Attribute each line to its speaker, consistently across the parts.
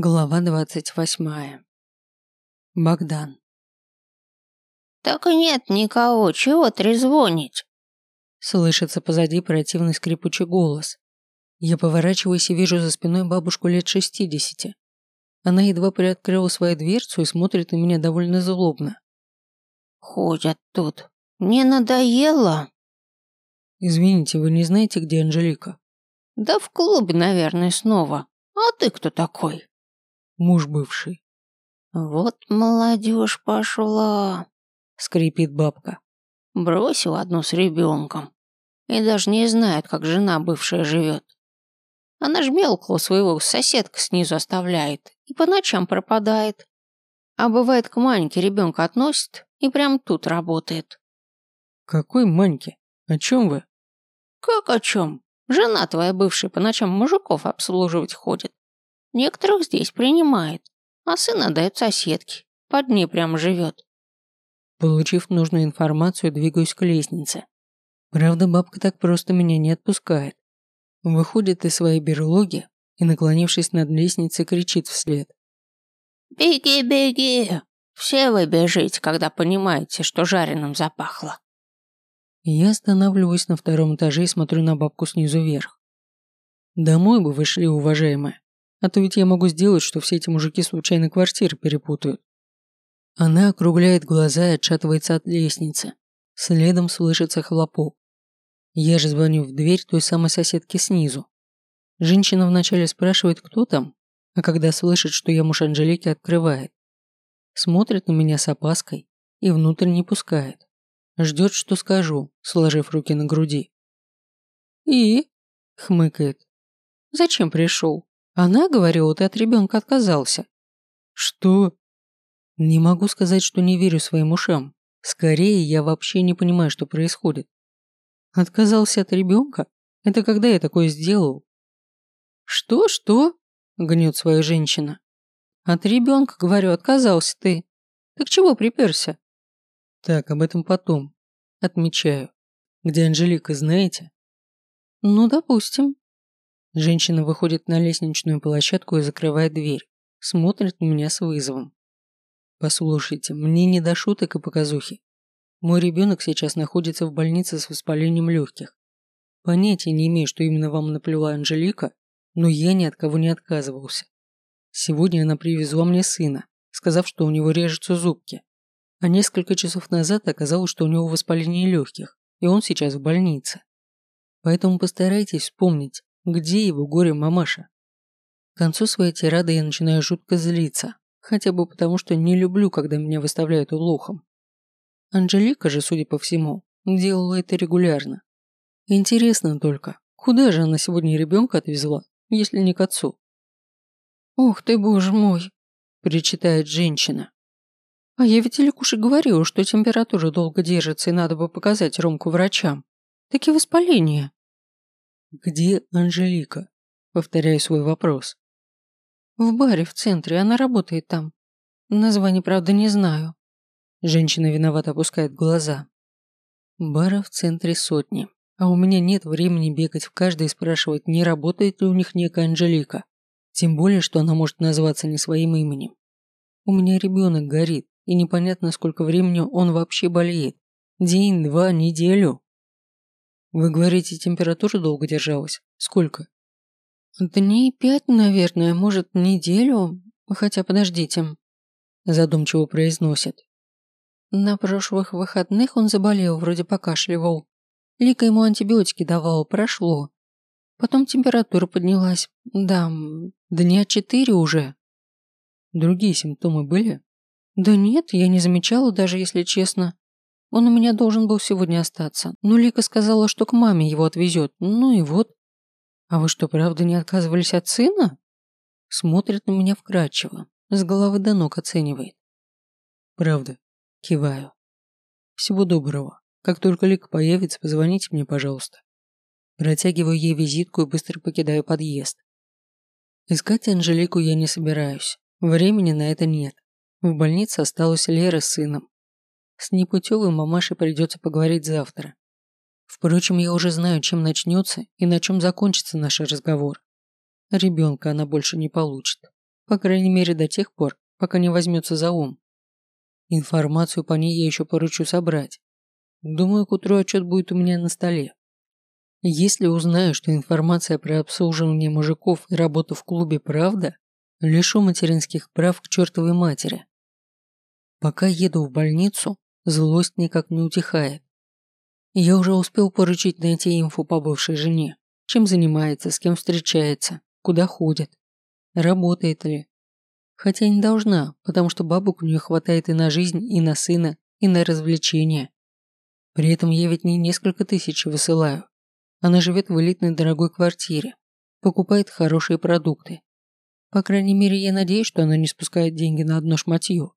Speaker 1: Глава двадцать восьмая. Богдан.
Speaker 2: «Так и нет никого, чего трезвонить?»
Speaker 1: Слышится позади противный скрипучий голос. Я поворачиваюсь и вижу за спиной бабушку лет шестидесяти. Она едва приоткрыла свою дверцу и смотрит на меня довольно злобно.
Speaker 2: «Ходят тут. Не надоело?»
Speaker 1: «Извините, вы не знаете, где Анжелика?»
Speaker 2: «Да в клубе, наверное, снова. А ты кто такой?»
Speaker 1: Муж бывший.
Speaker 2: «Вот молодежь пошла», — скрипит бабка. Бросил одну с ребенком. И даже не знает, как жена бывшая живет. Она ж мелкого своего соседка снизу оставляет и по ночам пропадает. А бывает к Маньке ребенка относит и прям тут работает.
Speaker 1: Какой Маньке? О чем вы?
Speaker 2: Как о чем? Жена твоя бывшая по ночам мужиков обслуживать ходит. Некоторых здесь принимает, а сын отдает соседке. Под ней прямо живет.
Speaker 1: Получив нужную информацию, двигаюсь к лестнице. Правда, бабка так просто меня не отпускает. Выходит из своей берлоги и, наклонившись над лестницей, кричит вслед.
Speaker 2: «Беги, беги! Все вы бежите, когда понимаете, что жареным запахло!»
Speaker 1: Я останавливаюсь на втором этаже и смотрю на бабку снизу вверх. «Домой бы вышли, уважаемая. А то ведь я могу сделать, что все эти мужики случайно квартиры перепутают. Она округляет глаза и отшатывается от лестницы. Следом слышится хлопок. Я же звоню в дверь той самой соседки снизу. Женщина вначале спрашивает, кто там, а когда слышит, что я муж Анжелики, открывает. Смотрит на меня с опаской и внутрь не пускает. Ждет, что скажу, сложив руки на груди. «И?» – хмыкает. «Зачем пришел?» Она говорила, ты от ребенка отказался. Что? Не могу сказать, что не верю своим ушам. Скорее, я вообще не понимаю, что происходит. Отказался от ребенка? Это когда я такое сделал? Что, что? Гнет свою женщина. От ребенка, говорю, отказался ты. Так чего приперся? Так, об этом потом. Отмечаю. Где Анжелика, знаете? Ну, допустим. Женщина выходит на лестничную площадку и закрывает дверь. Смотрит на меня с вызовом. Послушайте, мне не до шуток и показухи. Мой ребенок сейчас находится в больнице с воспалением легких. Понятия не имею, что именно вам наплела Анжелика, но я ни от кого не отказывался. Сегодня она привезла мне сына, сказав, что у него режутся зубки. А несколько часов назад оказалось, что у него воспаление легких, и он сейчас в больнице. Поэтому постарайтесь вспомнить, где его горе-мамаша? К концу своей тирады я начинаю жутко злиться, хотя бы потому, что не люблю, когда меня выставляют улохом. Анжелика же, судя по всему, делала это регулярно. Интересно только, куда же она сегодня ребенка отвезла, если не к отцу? «Ух ты, боже мой!» – причитает женщина. «А я ведь Иликуше говорила, что температура долго держится и надо бы показать Ромку врачам. Таки воспаление». «Где Анжелика?» Повторяю свой вопрос. «В баре в центре, она работает там. Название, правда, не знаю». Женщина виновато опускает глаза. Бара в центре сотни, а у меня нет времени бегать в каждый и спрашивать, не работает ли у них некая Анжелика. Тем более, что она может назваться не своим именем. У меня ребенок горит, и непонятно, сколько времени он вообще болеет. День, два, неделю. Вы говорите, температура долго держалась? Сколько? Дней пять, наверное, может, неделю. Хотя, подождите. Задумчиво произносит. На прошлых выходных он заболел, вроде покашливал. Лика ему антибиотики давала, прошло. Потом температура поднялась. Да, дня четыре уже. Другие симптомы были? Да нет, я не замечала даже, если честно. Он у меня должен был сегодня остаться, но Лика сказала, что к маме его отвезет. Ну и вот. А вы что, правда не отказывались от сына? Смотрит на меня вкрадчиво, с головы до ног оценивает. Правда. Киваю. Всего доброго. Как только Лика появится, позвоните мне, пожалуйста. Протягиваю ей визитку и быстро покидаю подъезд. Искать Анжелику я не собираюсь. Времени на это нет. В больнице осталась Лера с сыном. С непутевой мамашей придется поговорить завтра. Впрочем, я уже знаю, чем начнется и на чем закончится наш разговор. Ребенка она больше не получит. По крайней мере, до тех пор, пока не возьмется за ум. Информацию по ней я еще поручу собрать. Думаю, к утру отчет будет у меня на столе. Если узнаю, что информация про обслуживание мужиков и работу в клубе правда, лишу материнских прав к чертовой матери. Пока еду в больницу, злость никак не утихает. Я уже успел поручить найти инфу по бывшей жене. Чем занимается, с кем встречается, куда ходит, работает ли. Хотя не должна, потому что бабок у нее хватает и на жизнь, и на сына, и на развлечения. При этом я ведь не несколько тысяч высылаю. Она живет в элитной дорогой квартире, покупает хорошие продукты. По крайней мере, я надеюсь, что она не спускает деньги на одно шматье.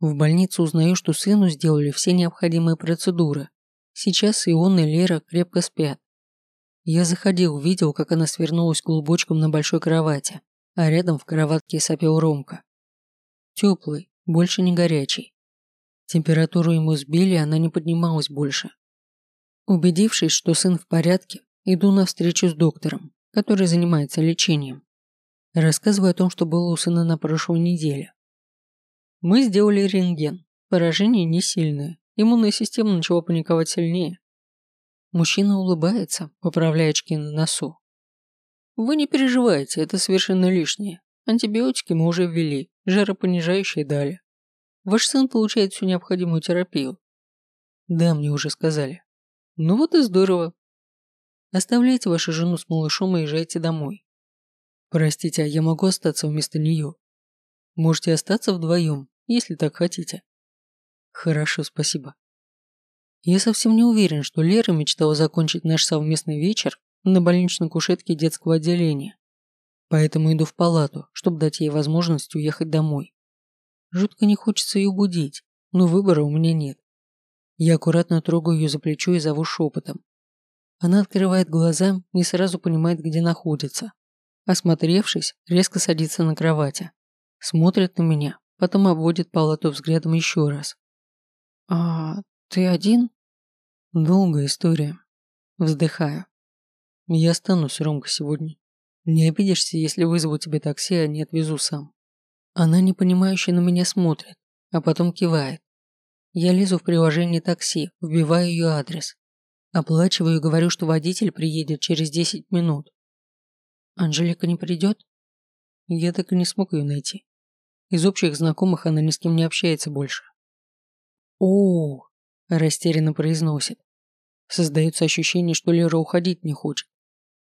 Speaker 1: В больнице узнаю, что сыну сделали все необходимые процедуры. Сейчас и он, и Лера крепко спят. Я заходил, видел, как она свернулась клубочком на большой кровати, а рядом в кроватке сопел Ромка. Теплый, больше не горячий. Температуру ему сбили, она не поднималась больше. Убедившись, что сын в порядке, иду на встречу с доктором, который занимается лечением. Рассказываю о том, что было у сына на прошлой неделе. Мы сделали рентген. Поражение не сильное. Иммунная система начала паниковать сильнее. Мужчина улыбается, поправляя очки на носу. Вы не переживайте, это совершенно лишнее. Антибиотики мы уже ввели, жаропонижающие дали. Ваш сын получает всю необходимую терапию. Да, мне уже сказали. Ну вот и здорово. Оставляйте вашу жену с малышом и езжайте домой. Простите, а я могу остаться вместо нее? Можете остаться вдвоем, если так хотите. Хорошо, спасибо. Я совсем не уверен, что Лера мечтала закончить наш совместный вечер на больничной кушетке детского отделения. Поэтому иду в палату, чтобы дать ей возможность уехать домой. Жутко не хочется ее будить, но выбора у меня нет. Я аккуратно трогаю ее за плечо и зову шепотом. Она открывает глаза и сразу понимает, где находится. Осмотревшись, резко садится на кровати. Смотрит на меня, потом обводит палату взглядом еще раз. «А ты один?» «Долгая история». Вздыхаю. «Я останусь, Ромка, сегодня. Не обидишься, если вызову тебе такси, а не отвезу сам». Она непонимающе на меня смотрит, а потом кивает. Я лезу в приложение такси, вбиваю ее адрес. Оплачиваю и говорю, что водитель приедет через 10 минут. Анжелика не придет? Я так и не смог ее найти. Из общих знакомых она ни с кем не общается больше. О, растерянно произносит. Создается ощущение, что Лера уходить не хочет.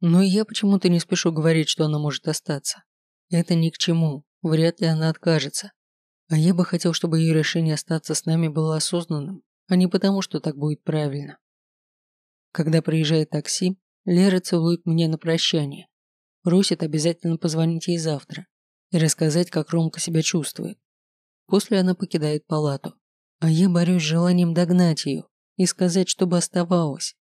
Speaker 1: Но я почему-то не спешу говорить, что она может остаться. Это ни к чему, вряд ли она откажется. А я бы хотел, чтобы ее решение остаться с нами было осознанным, а не потому, что так будет правильно. Когда приезжает такси, Лера целует меня на прощание. Просит обязательно позвонить ей завтра и рассказать, как Ромка себя чувствует. После она покидает палату. А я борюсь с желанием догнать ее и сказать, чтобы оставалась.